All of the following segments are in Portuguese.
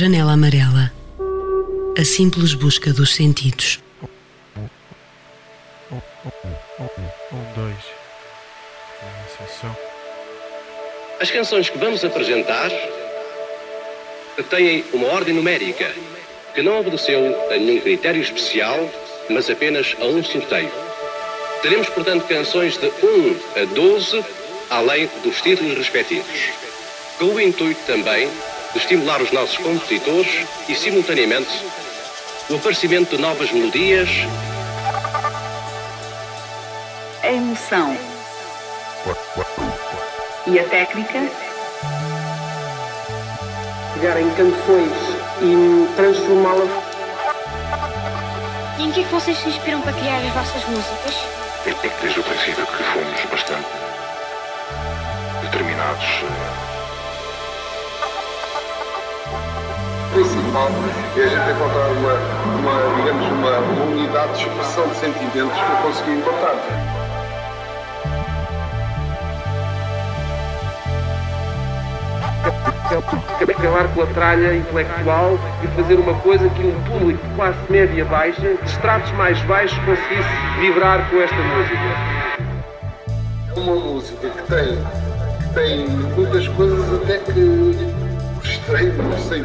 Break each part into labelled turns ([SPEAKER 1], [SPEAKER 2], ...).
[SPEAKER 1] Janela Amarela. A simples busca dos sentidos.
[SPEAKER 2] Um, dois.
[SPEAKER 3] As canções que vamos apresentar têm uma ordem numérica que não obedeceu a nenhum critério especial, mas apenas a um sorteio. Teremos, portanto, canções de 1 a 12, além dos títulos respectivos, com o intuito também estimular os nossos compositores e, simultaneamente, o aparecimento de novas melodias.
[SPEAKER 4] A emoção e a técnica
[SPEAKER 5] pegar em canções e transformá-las.
[SPEAKER 6] E em que é que vocês se inspiram para criar as vossas músicas?
[SPEAKER 7] Desde o princípio que fomos bastante determinados.
[SPEAKER 8] Principal é a gente encontrar uma, uma digamos, uma, uma unidade de expressão de sentimentos que eu consegui encontrar.
[SPEAKER 5] acabar com a tralha intelectual e fazer uma coisa que um público de classe média baixa, de estratos mais baixos, conseguisse vibrar com esta música.
[SPEAKER 8] É uma música que tem, que tem muitas coisas até que estranho, não sei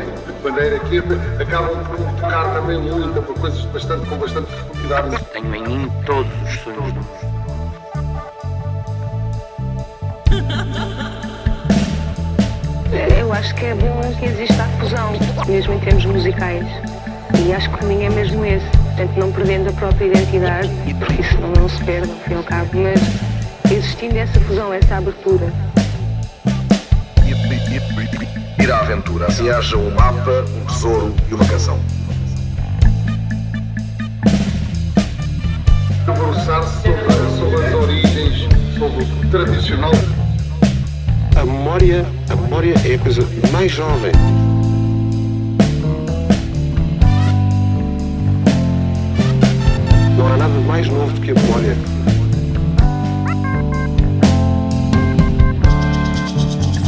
[SPEAKER 8] maneira que acabam por tocar também muito, por coisas bastante, com bastante profundidade.
[SPEAKER 9] Tenho em mim todos os sonhos do mundo.
[SPEAKER 4] Eu acho que é bom que exista a fusão, mesmo em termos musicais. E acho que o caminho é mesmo esse. Portanto, não perdendo a própria identidade, porque isso não, não se perde, ao fim e ao cabo, mas existindo essa fusão, essa abertura.
[SPEAKER 7] Ir à aventura, assim haja um mapa, um tesouro e uma canção.
[SPEAKER 8] Debruçar-se sobre, sobre as origens, sobre o tradicional.
[SPEAKER 10] A memória, a memória é a coisa mais jovem.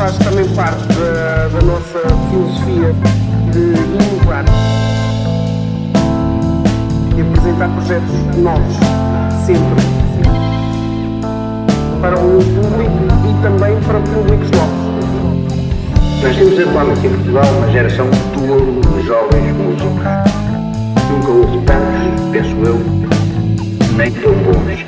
[SPEAKER 5] Faz também parte da, da nossa filosofia de inovar e apresentar projetos novos, sempre para um público e também para públicos novos.
[SPEAKER 9] Nós temos atualmente em Portugal uma geração de ouro de jovens músicos. Nunca houve tantos, penso eu, nem tão bons.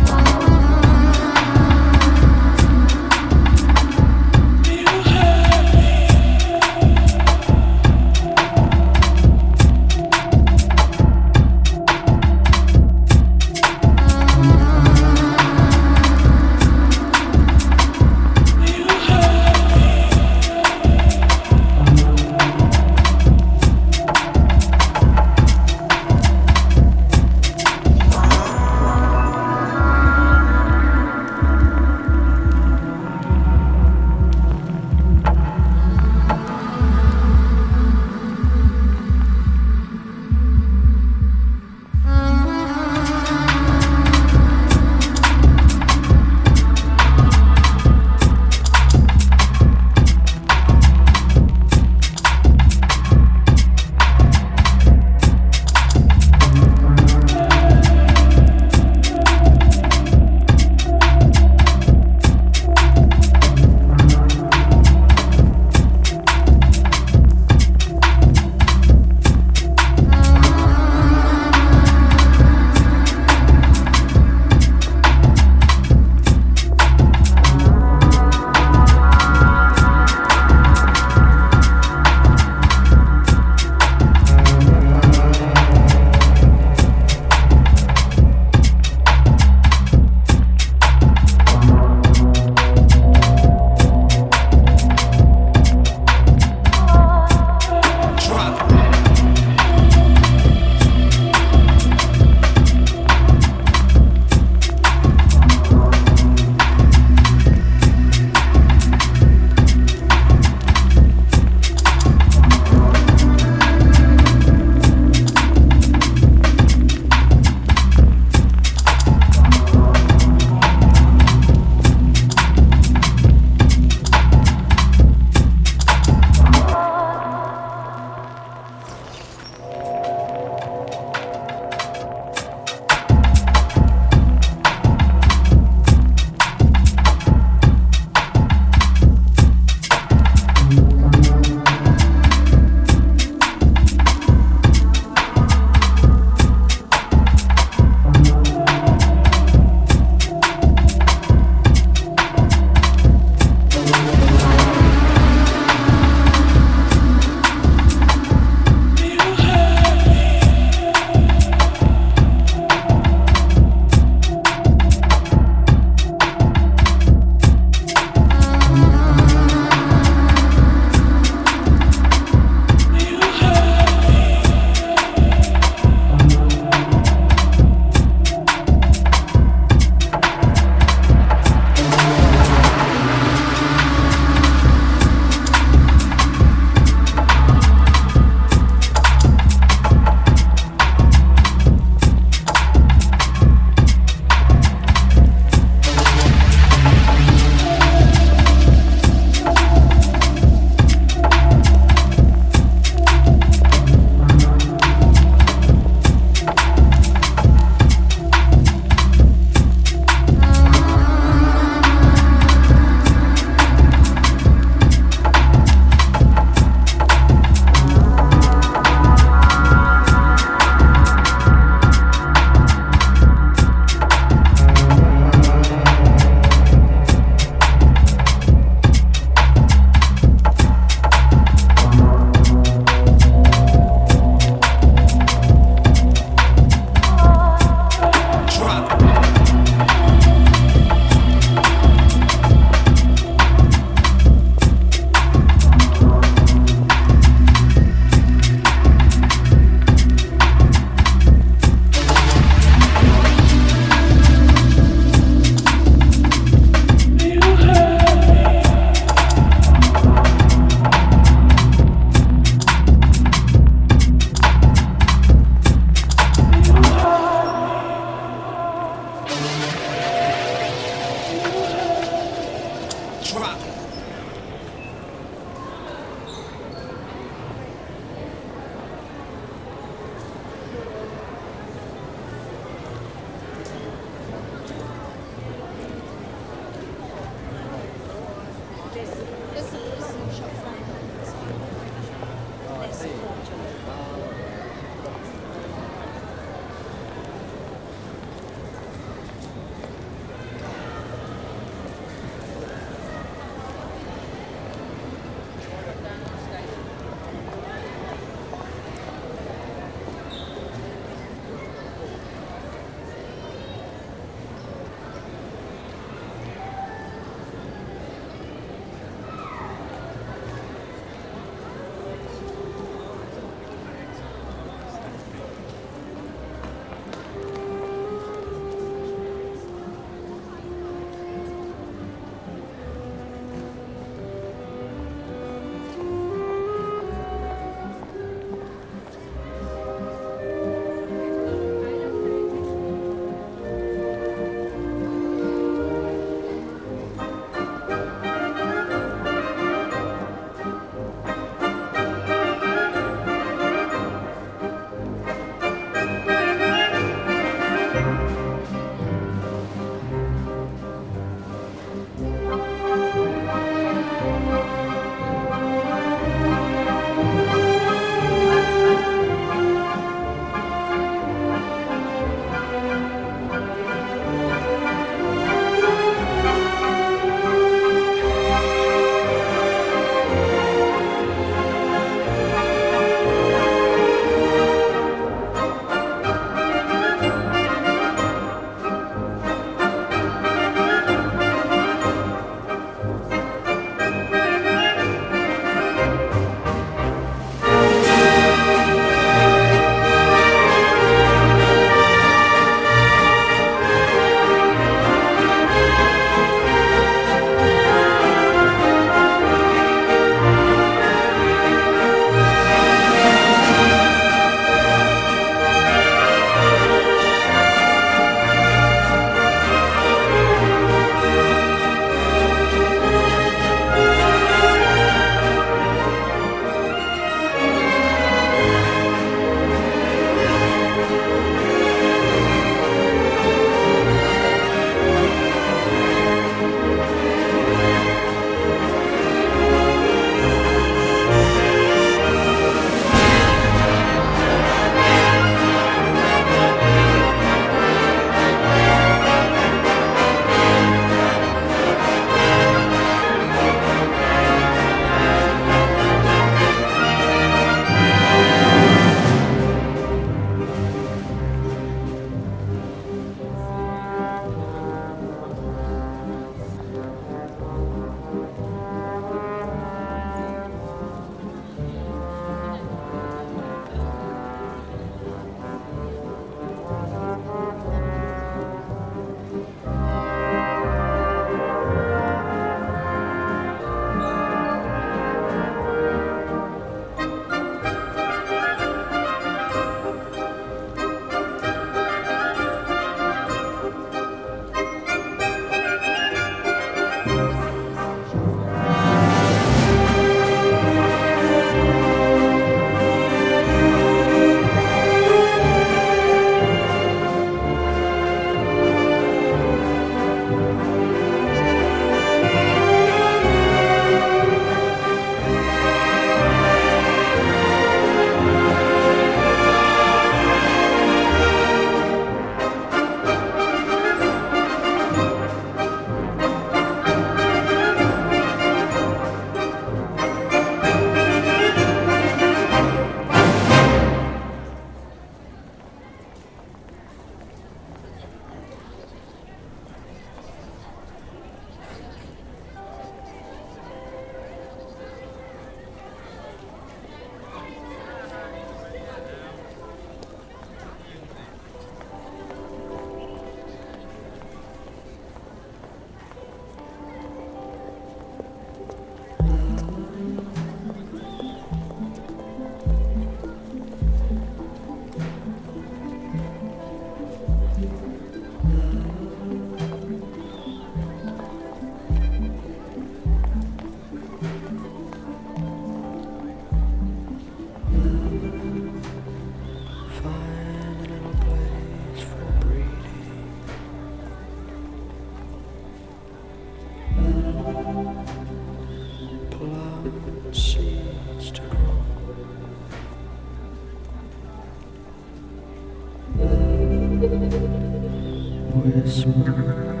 [SPEAKER 9] whisper.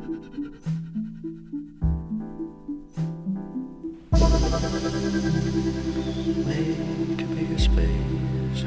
[SPEAKER 11] Make a bigger space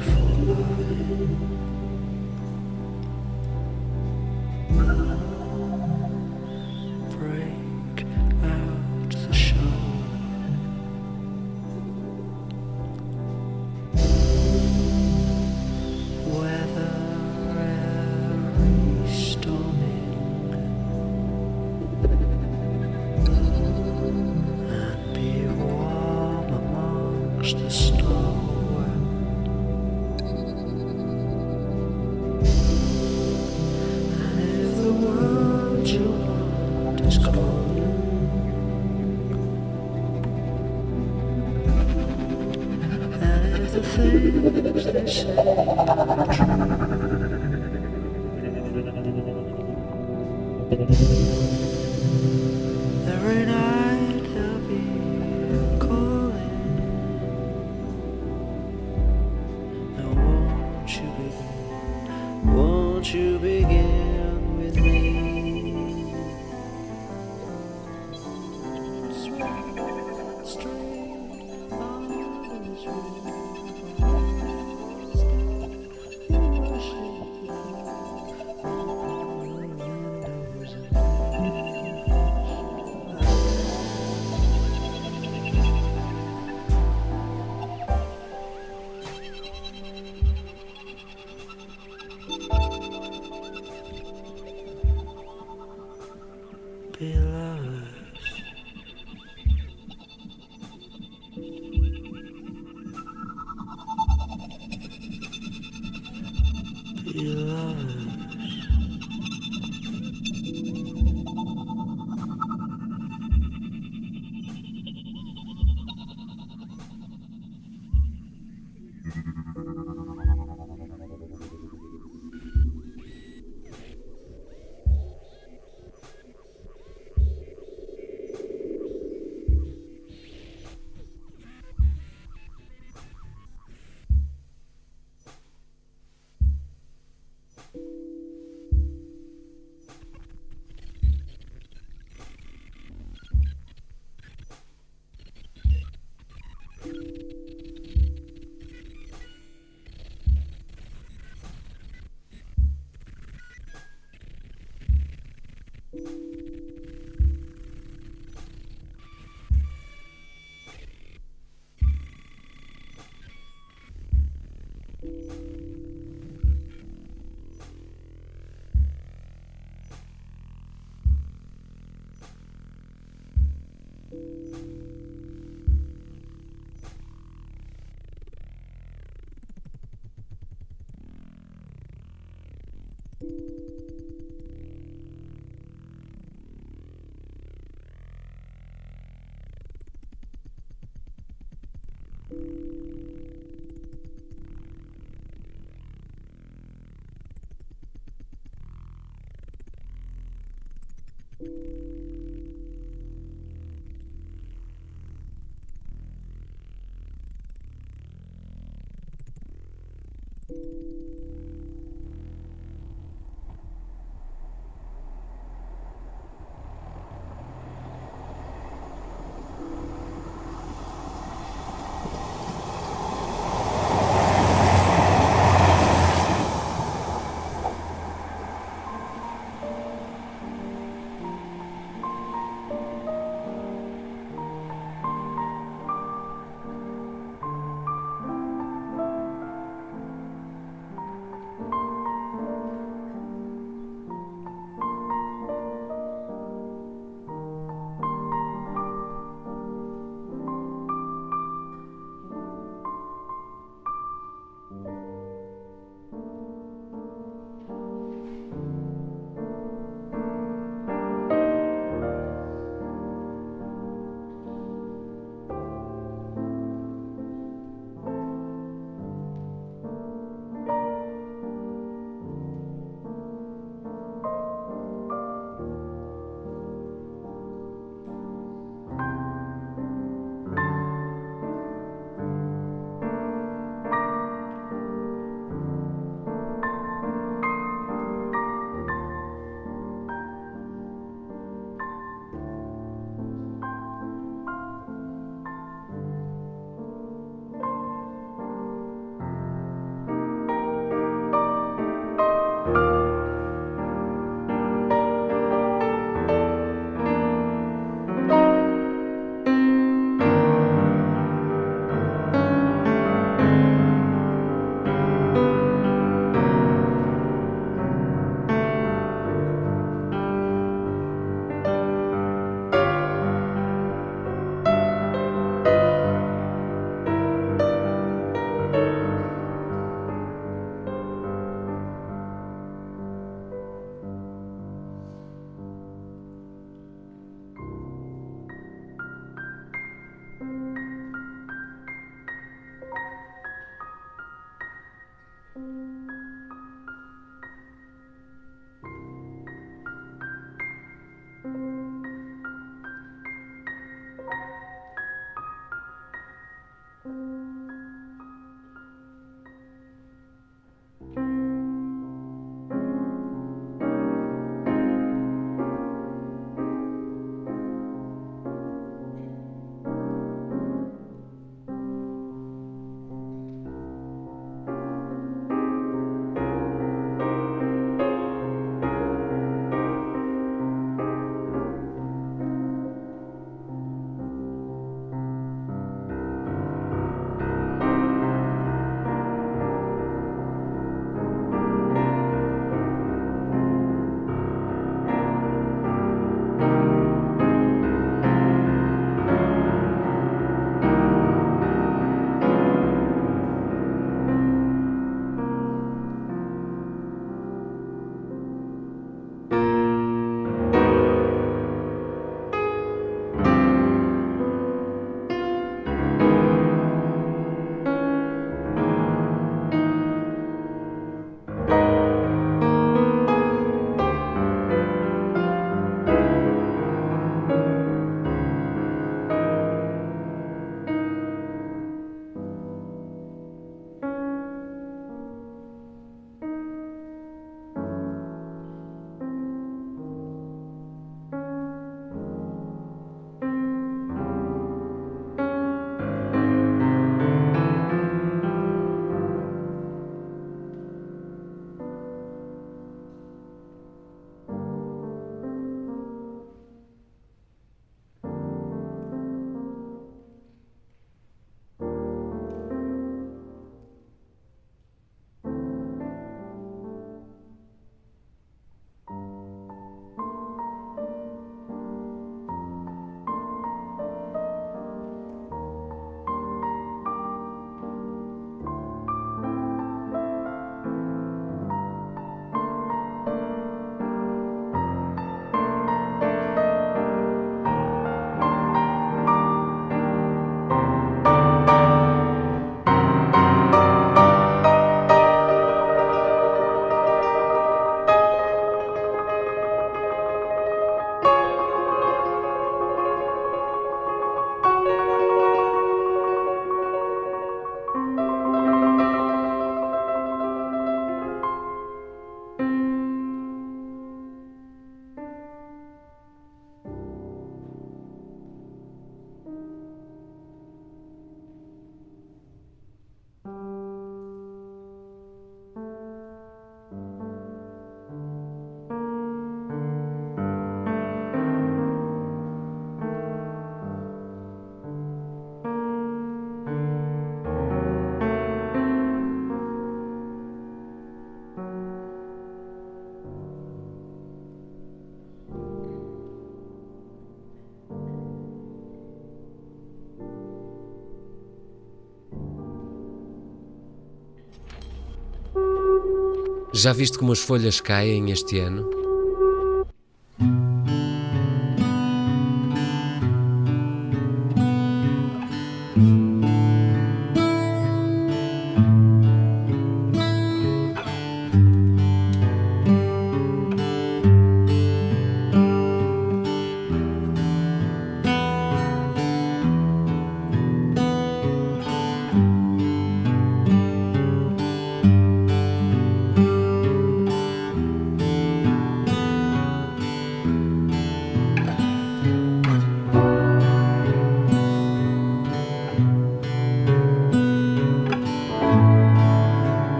[SPEAKER 11] Já viste como as folhas caem este ano?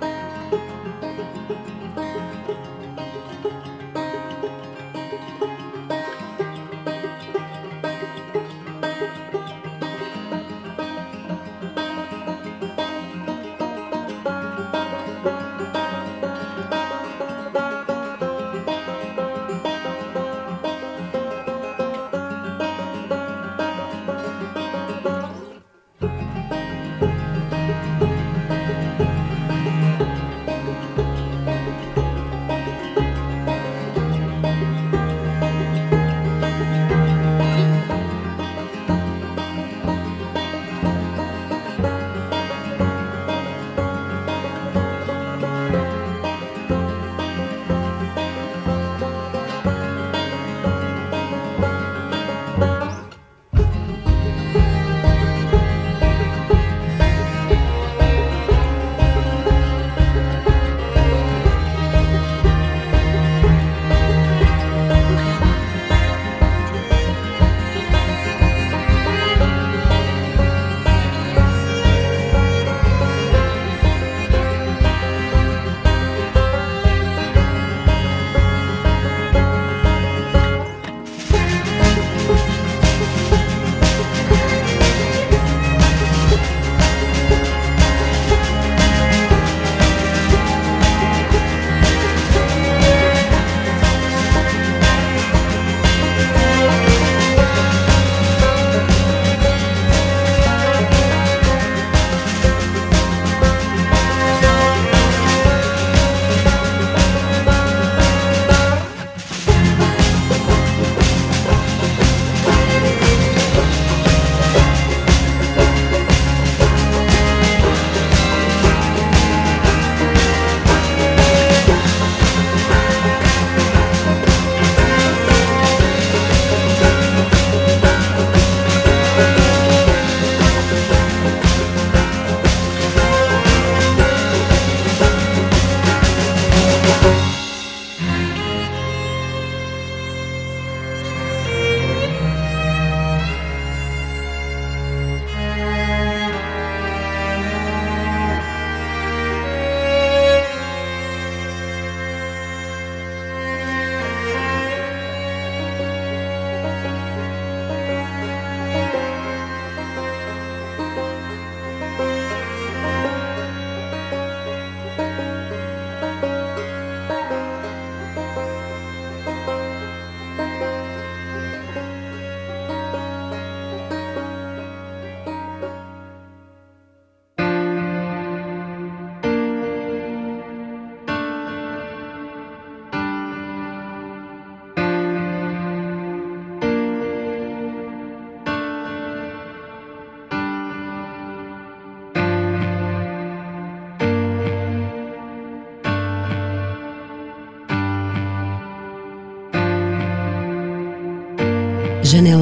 [SPEAKER 1] Bye.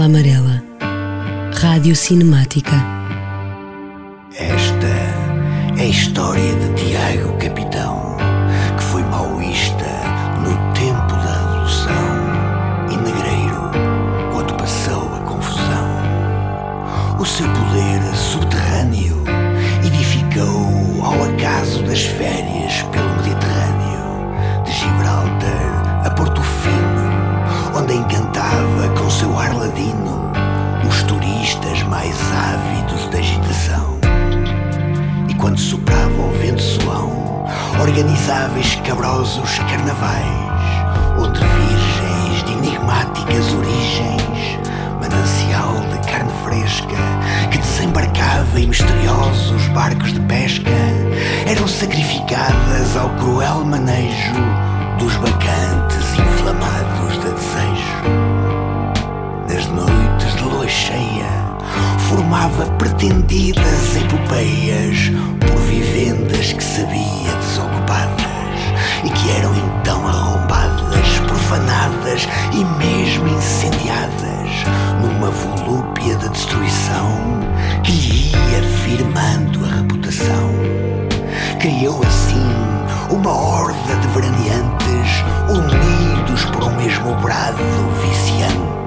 [SPEAKER 1] Amarela. Rádio Cinemática.
[SPEAKER 12] Esta é a história de Tiago Capitão, organizava escabrosos carnavais, onde virgens de enigmáticas origens, manancial de carne fresca, que desembarcava em misteriosos barcos de pesca, eram sacrificadas ao cruel manejo dos bacantes inflamados de desejo. Nas noites de lua cheia, formava pretendidas epopeias por vivendas que sabia e que eram então arrombadas, profanadas e mesmo incendiadas numa volúpia de destruição que lhe ia firmando a reputação. Criou assim uma horda de veraneantes unidos por um mesmo brado viciante.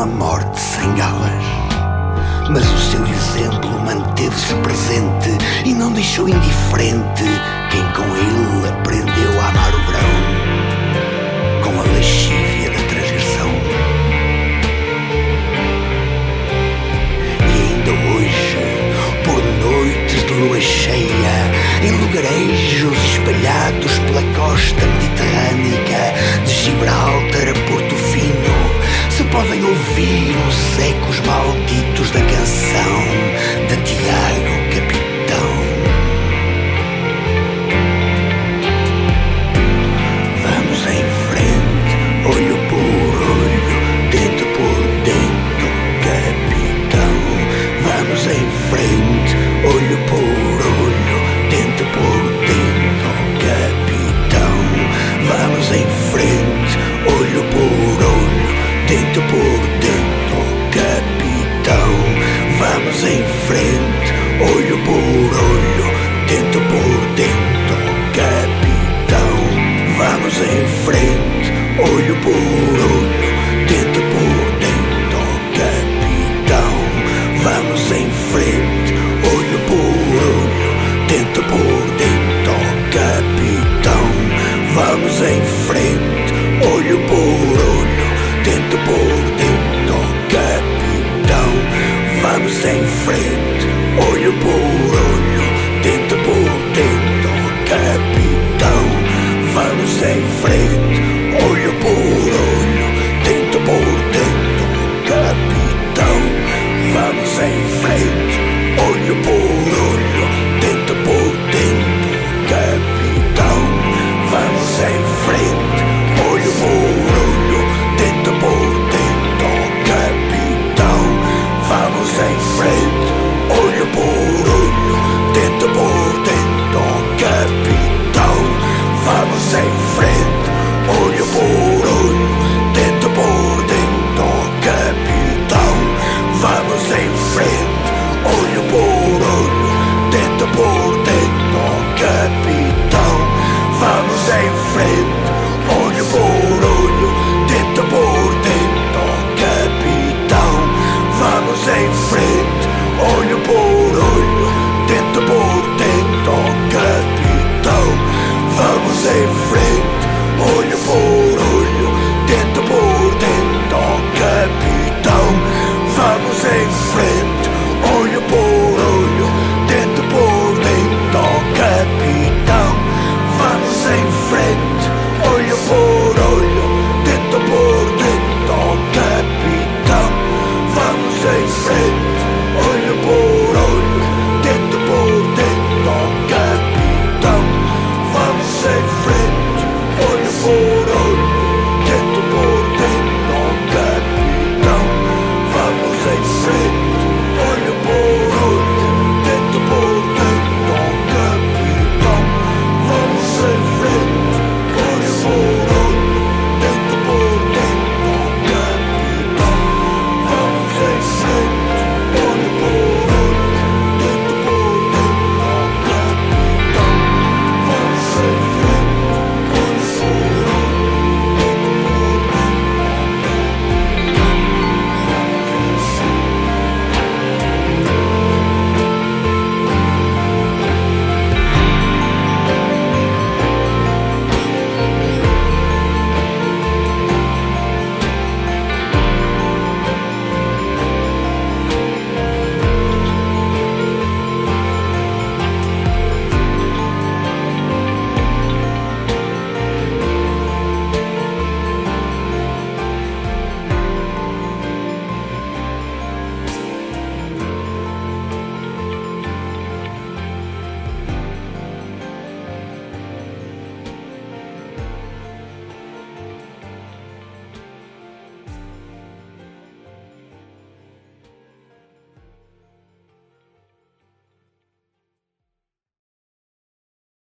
[SPEAKER 12] Uma morte sem galas. Mas o seu exemplo manteve-se presente e não deixou indiferente quem com ele aprendeu a amar o verão com a lascívia da transgressão. E ainda hoje, por noites de lua cheia, em lugarejos espalhados pela costa mediterrânica, de Gibraltar a Porto podem ouvir os ecos malditos da canção de Tiago em frente, olho por olho, dente por dente, capitão. Vamos em frente, olho por olho, dente por dente, capitão. Vamos em frente, olho por olho, dente por dente, capitão. Vamos em frente, olho por olho,